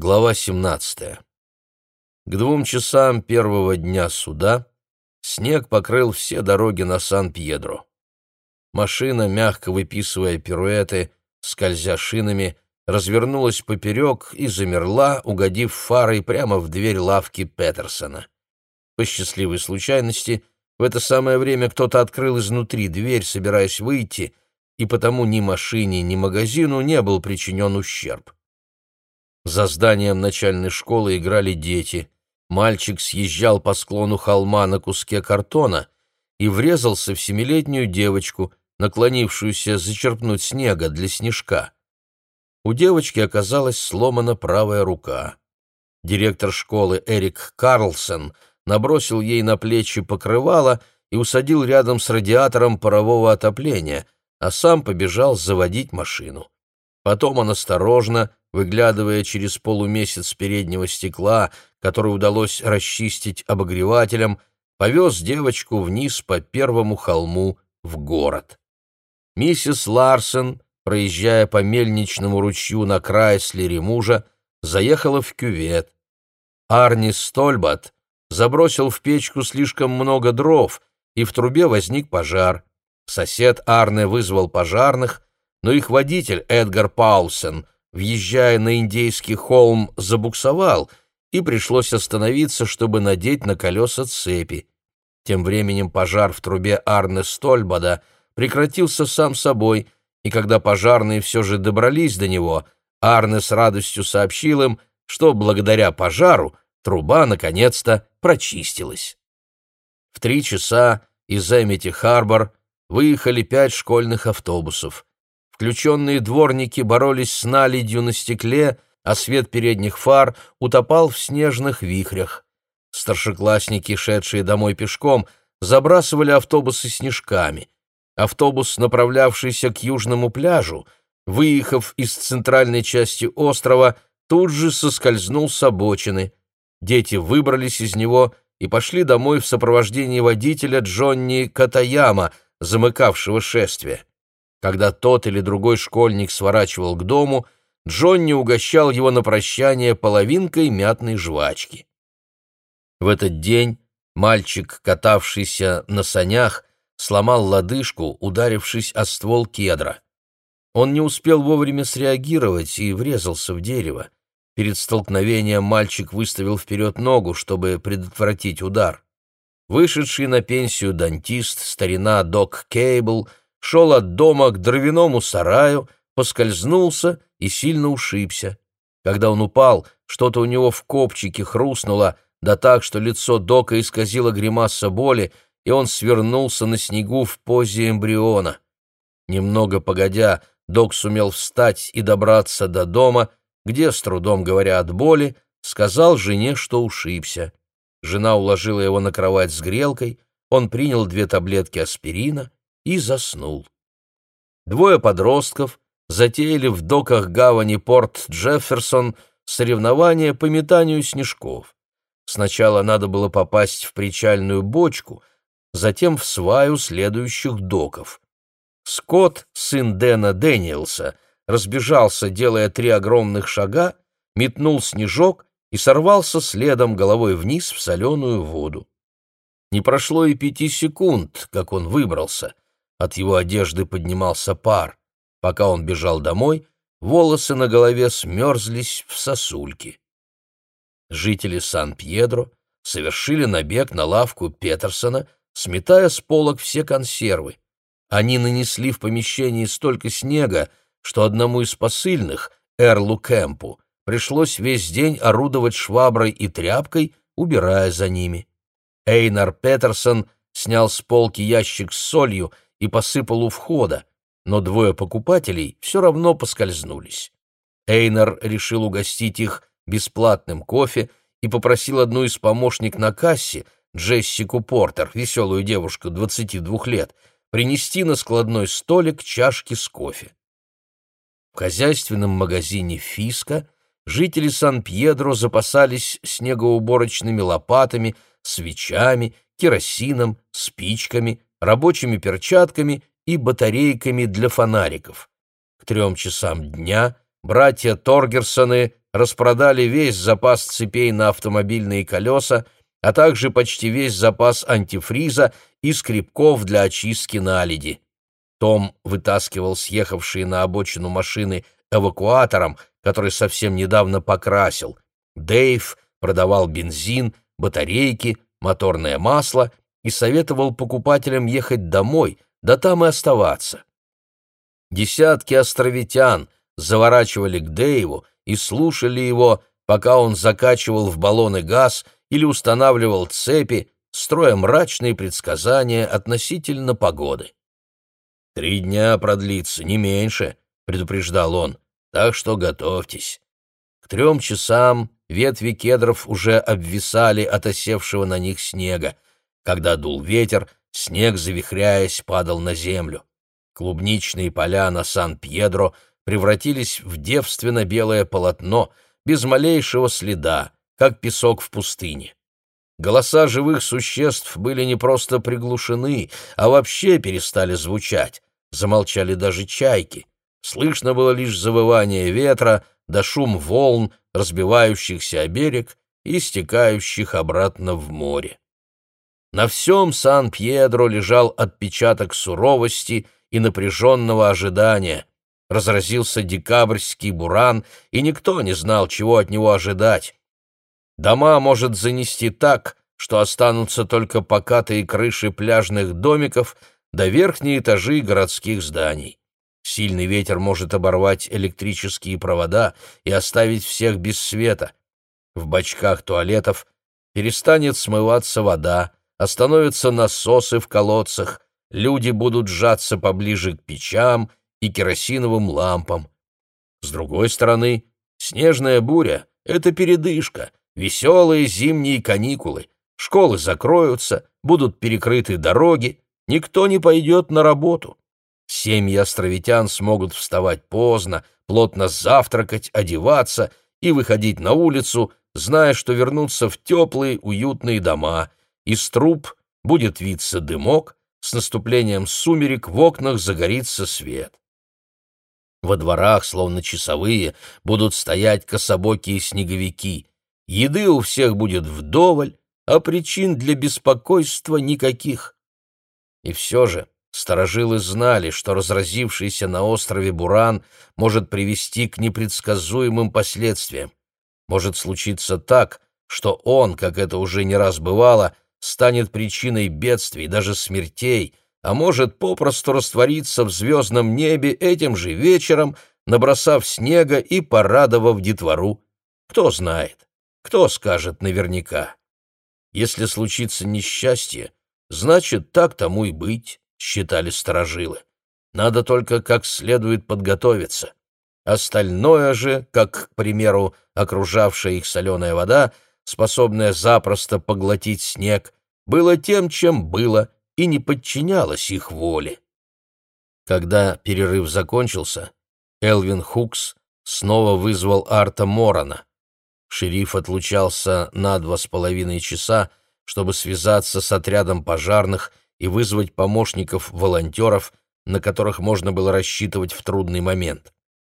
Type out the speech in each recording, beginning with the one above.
Глава 17. К двум часам первого дня суда снег покрыл все дороги на Сан-Пьедро. Машина, мягко выписывая пируэты, скользя шинами, развернулась поперек и замерла, угодив фарой прямо в дверь лавки Петерсона. По счастливой случайности, в это самое время кто-то открыл изнутри дверь, собираясь выйти, и потому ни машине, ни магазину не был причинен ущерб. За зданием начальной школы играли дети. Мальчик съезжал по склону холма на куске картона и врезался в семилетнюю девочку, наклонившуюся зачерпнуть снега для снежка. У девочки оказалась сломана правая рука. Директор школы Эрик Карлсон набросил ей на плечи покрывало и усадил рядом с радиатором парового отопления, а сам побежал заводить машину. Потом он осторожно, выглядывая через полумесяц переднего стекла, который удалось расчистить обогревателем, повез девочку вниз по первому холму в город. Миссис Ларсен, проезжая по мельничному ручью на Крайслере мужа, заехала в кювет. Арни Стольбат забросил в печку слишком много дров, и в трубе возник пожар. Сосед Арне вызвал пожарных, но их водитель Эдгар Паулсен — въезжая на индейский холм, забуксовал, и пришлось остановиться, чтобы надеть на колеса цепи. Тем временем пожар в трубе Арне Стольбада прекратился сам собой, и когда пожарные все же добрались до него, Арне с радостью сообщил им, что благодаря пожару труба наконец-то прочистилась. В три часа из Эмити-Харбор выехали пять школьных автобусов. Включенные дворники боролись с наледью на стекле, а свет передних фар утопал в снежных вихрях. Старшеклассники, шедшие домой пешком, забрасывали автобусы снежками. Автобус, направлявшийся к южному пляжу, выехав из центральной части острова, тут же соскользнул с обочины. Дети выбрались из него и пошли домой в сопровождении водителя Джонни Катаяма, замыкавшего шествие. Когда тот или другой школьник сворачивал к дому, Джонни угощал его на прощание половинкой мятной жвачки. В этот день мальчик, катавшийся на санях, сломал лодыжку, ударившись о ствол кедра. Он не успел вовремя среагировать и врезался в дерево. Перед столкновением мальчик выставил вперед ногу, чтобы предотвратить удар. Вышедший на пенсию дантист, старина Док Кейбл, шел от дома к дровяному сараю, поскользнулся и сильно ушибся. Когда он упал, что-то у него в копчике хрустнуло, да так, что лицо Дока исказило гримаса боли, и он свернулся на снегу в позе эмбриона. Немного погодя, Док сумел встать и добраться до дома, где, с трудом говоря от боли, сказал жене, что ушибся. Жена уложила его на кровать с грелкой, он принял две таблетки аспирина и заснул. Двое подростков затеяли в доках гавани порт Джефферсон соревнования по метанию снежков. Сначала надо было попасть в причальную бочку, затем в сваю следующих доков. Скотт, сын Дэна Дэниелса, разбежался, делая три огромных шага, метнул снежок и сорвался следом головой вниз в соленую воду. Не прошло и пяти секунд, как он выбрался — от его одежды поднимался пар. Пока он бежал домой, волосы на голове смерзлись в сосульки. Жители Сан-Пьедро совершили набег на лавку Петерсона, сметая с полок все консервы. Они нанесли в помещении столько снега, что одному из посыльных, Эрлу Кэмпу, пришлось весь день орудовать шваброй и тряпкой, убирая за ними. Эйнар Петерсон снял с полки ящик с солью и посыпал у входа, но двое покупателей все равно поскользнулись. Эйнар решил угостить их бесплатным кофе и попросил одну из помощник на кассе, Джессику Портер, веселую девушку 22 лет, принести на складной столик чашки с кофе. В хозяйственном магазине «Фиска» жители Сан-Пьедро запасались снегоуборочными лопатами, свечами, керосином, спичками, рабочими перчатками и батарейками для фонариков. К трем часам дня братья Торгерсоны распродали весь запас цепей на автомобильные колеса, а также почти весь запас антифриза и скребков для очистки наледи. Том вытаскивал съехавшие на обочину машины эвакуатором, который совсем недавно покрасил. Дэйв продавал бензин, батарейки, моторное масло и советовал покупателям ехать домой, да там и оставаться. Десятки островитян заворачивали к Дэйву и слушали его, пока он закачивал в баллоны газ или устанавливал цепи, строя мрачные предсказания относительно погоды. «Три дня продлится, не меньше», — предупреждал он, — «так что готовьтесь». К трем часам ветви кедров уже обвисали от осевшего на них снега. Когда дул ветер, снег, завихряясь, падал на землю. Клубничные поля на Сан-Пьедро превратились в девственно-белое полотно, без малейшего следа, как песок в пустыне. Голоса живых существ были не просто приглушены, а вообще перестали звучать. Замолчали даже чайки. Слышно было лишь завывание ветра да шум волн, разбивающихся о берег и стекающих обратно в море. На всем Сан-Пьедро лежал отпечаток суровости и напряженного ожидания. Разразился декабрьский буран, и никто не знал, чего от него ожидать. Дома может занести так, что останутся только покатые крыши пляжных домиков да верхние этажи городских зданий. Сильный ветер может оборвать электрические провода и оставить всех без света. В бачках туалетов перестанет смываться вода, остановятся насосы в колодцах, люди будут сжаться поближе к печам и керосиновым лампам. С другой стороны, снежная буря — это передышка, веселые зимние каникулы, школы закроются, будут перекрыты дороги, никто не пойдет на работу. Семьи островитян смогут вставать поздно, плотно завтракать, одеваться и выходить на улицу, зная, что вернутся в теплые, уютные дома. Из труб будет виться дымок, с наступлением сумерек в окнах загорится свет. Во дворах, словно часовые, будут стоять кособокие снеговики. Еды у всех будет вдоволь, а причин для беспокойства никаких. И все же сторожилы знали, что разразившийся на острове Буран может привести к непредсказуемым последствиям. Может случиться так, что он, как это уже не раз бывало, станет причиной бедствий, даже смертей, а может попросту раствориться в звездном небе этим же вечером, набросав снега и порадовав детвору. Кто знает? Кто скажет наверняка? Если случится несчастье, значит, так тому и быть, считали сторожилы. Надо только как следует подготовиться. Остальное же, как, к примеру, окружавшая их соленая вода, способная запросто поглотить снег, было тем, чем было, и не подчинялось их воле. Когда перерыв закончился, Элвин Хукс снова вызвал Арта Морона. Шериф отлучался на два с половиной часа, чтобы связаться с отрядом пожарных и вызвать помощников-волонтеров, на которых можно было рассчитывать в трудный момент.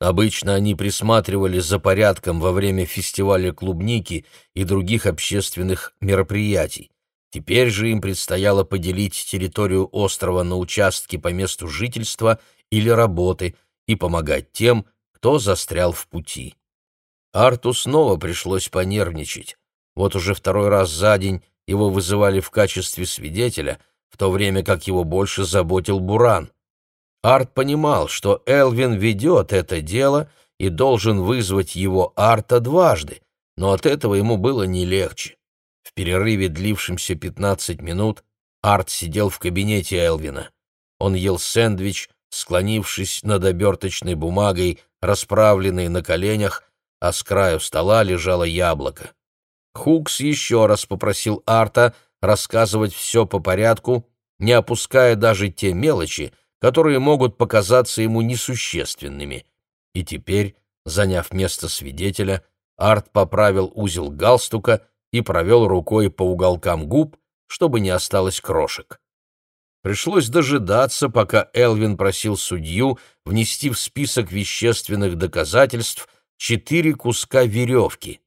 Обычно они присматривали за порядком во время фестиваля клубники и других общественных мероприятий. Теперь же им предстояло поделить территорию острова на участки по месту жительства или работы и помогать тем, кто застрял в пути. Арту снова пришлось понервничать. Вот уже второй раз за день его вызывали в качестве свидетеля, в то время как его больше заботил Буран. Арт понимал, что Элвин ведет это дело и должен вызвать его Арта дважды, но от этого ему было не легче. В перерыве, длившемся 15 минут, Арт сидел в кабинете Элвина. Он ел сэндвич, склонившись над оберточной бумагой, расправленной на коленях, а с краю стола лежало яблоко. Хукс еще раз попросил Арта рассказывать все по порядку, не опуская даже те мелочи, которые могут показаться ему несущественными. И теперь, заняв место свидетеля, Арт поправил узел галстука и провел рукой по уголкам губ, чтобы не осталось крошек. Пришлось дожидаться, пока Элвин просил судью внести в список вещественных доказательств четыре куска веревки.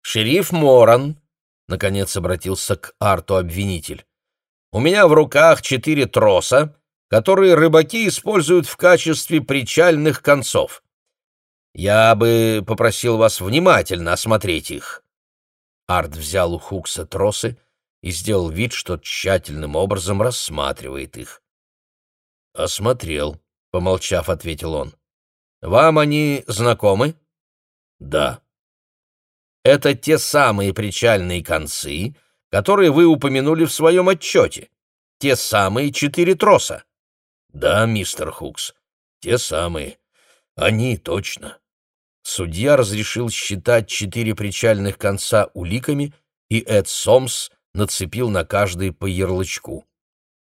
«Шериф Моран», — наконец обратился к Арту обвинитель, — «у меня в руках четыре троса, которые рыбаки используют в качестве причальных концов. Я бы попросил вас внимательно осмотреть их». Арт взял у Хукса тросы и сделал вид, что тщательным образом рассматривает их. «Осмотрел», — помолчав, ответил он. «Вам они знакомы?» «Да». «Это те самые причальные концы, которые вы упомянули в своем отчете. Те самые четыре троса». «Да, мистер Хукс, те самые. Они точно». Судья разрешил считать четыре причальных конца уликами, и Эд Сомс нацепил на каждый по ярлычку.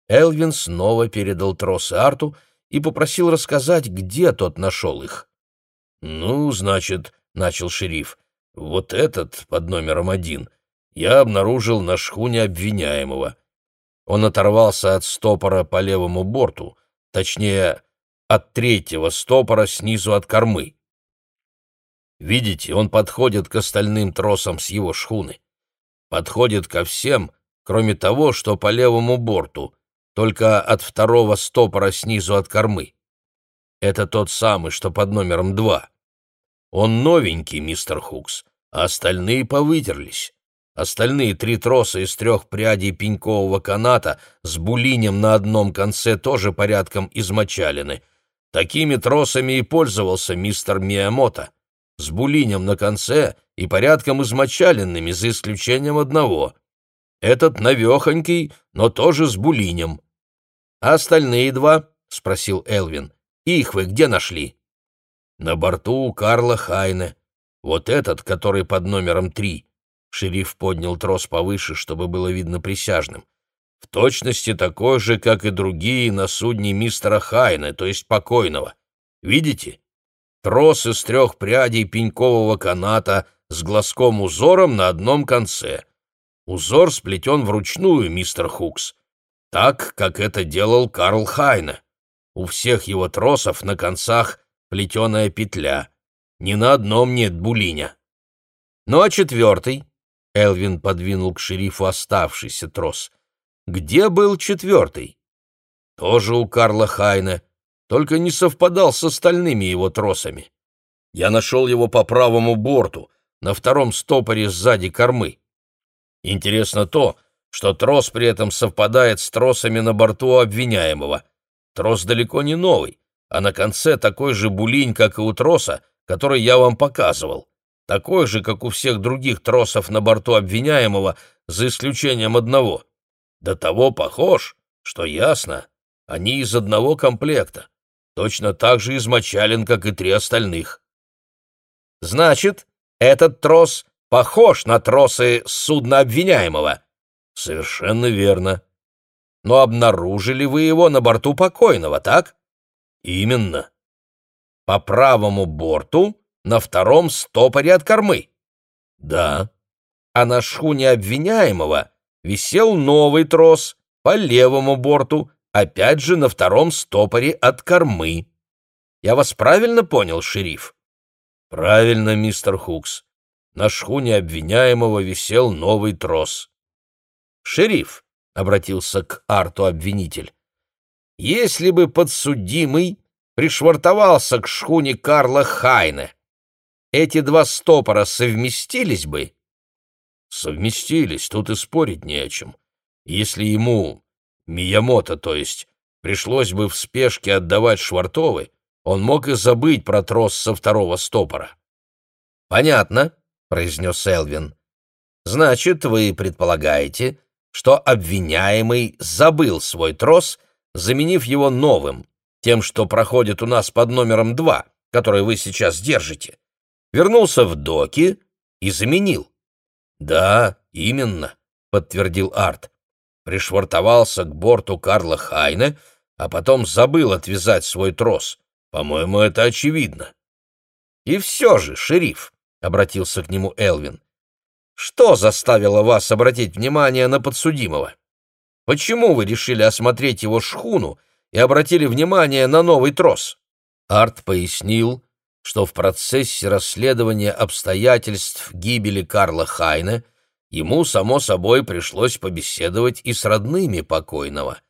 Элвин снова передал тросы Арту и попросил рассказать, где тот нашел их. «Ну, значит, — начал шериф, — вот этот под номером один я обнаружил на шхуне обвиняемого. Он оторвался от стопора по левому борту, точнее, от третьего стопора снизу от кормы. Видите, он подходит к остальным тросам с его шхуны. Подходит ко всем, кроме того, что по левому борту, только от второго стопора снизу от кормы. Это тот самый, что под номером два. Он новенький, мистер Хукс, а остальные повытерлись. Остальные три троса из трех прядей пенькового каната с булинем на одном конце тоже порядком измочалены. Такими тросами и пользовался мистер Миямото с булинем на конце и порядком измочаленными, за исключением одного. Этот навехонький, но тоже с булинем. «А остальные два?» — спросил Элвин. «Их вы где нашли?» «На борту у Карла Хайне. Вот этот, который под номером три». Шериф поднял трос повыше, чтобы было видно присяжным. «В точности такой же, как и другие на судне мистера Хайне, то есть покойного. Видите? Трос из трех прядей пенькового каната с глазком-узором на одном конце. Узор сплетен вручную, мистер Хукс, так, как это делал Карл Хайне. У всех его тросов на концах плетеная петля. Ни на одном нет булиня. Ну а четвертый? Элвин подвинул к шерифу оставшийся трос. Где был четвертый? Тоже у Карла Хайне только не совпадал с остальными его тросами. Я нашел его по правому борту, на втором стопоре сзади кормы. Интересно то, что трос при этом совпадает с тросами на борту обвиняемого. Трос далеко не новый, а на конце такой же булинь, как и у троса, который я вам показывал. Такой же, как у всех других тросов на борту обвиняемого, за исключением одного. До того похож, что ясно, они из одного комплекта точно так же измочален, как и три остальных. Значит, этот трос похож на тросы судна обвиняемого. Совершенно верно. Но обнаружили вы его на борту покойного, так? Именно. По правому борту, на втором стопоре от кормы. Да. А на шхуне обвиняемого висел новый трос по левому борту, опять же на втором стопоре от кормы. Я вас правильно понял, шериф? Правильно, мистер Хукс. На шхуне обвиняемого висел новый трос. Шериф, — обратился к Арту обвинитель, — если бы подсудимый пришвартовался к шхуне Карла Хайне, эти два стопора совместились бы? Совместились, тут и спорить не о чем. Если ему Миямото, то есть, пришлось бы в спешке отдавать Швартовы, он мог и забыть про трос со второго стопора. «Понятно», — произнес Элвин. «Значит, вы предполагаете, что обвиняемый забыл свой трос, заменив его новым, тем, что проходит у нас под номером два, который вы сейчас держите. Вернулся в доки и заменил». «Да, именно», — подтвердил Арт пришвартовался к борту Карла Хайне, а потом забыл отвязать свой трос. По-моему, это очевидно. «И все же, шериф», — обратился к нему Элвин, — «что заставило вас обратить внимание на подсудимого? Почему вы решили осмотреть его шхуну и обратили внимание на новый трос?» Арт пояснил, что в процессе расследования обстоятельств гибели Карла Хайне ему, само собой, пришлось побеседовать и с родными покойного.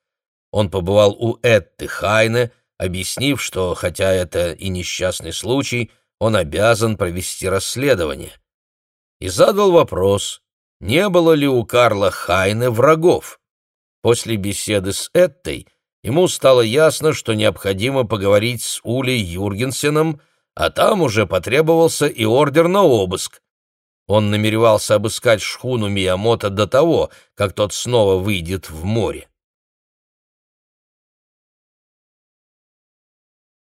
Он побывал у Этты Хайне, объяснив, что, хотя это и несчастный случай, он обязан провести расследование. И задал вопрос, не было ли у Карла Хайне врагов. После беседы с Эттой ему стало ясно, что необходимо поговорить с Улей Юргенсеном, а там уже потребовался и ордер на обыск. Он намеревался обыскать шхуну Миямото до того, как тот снова выйдет в море.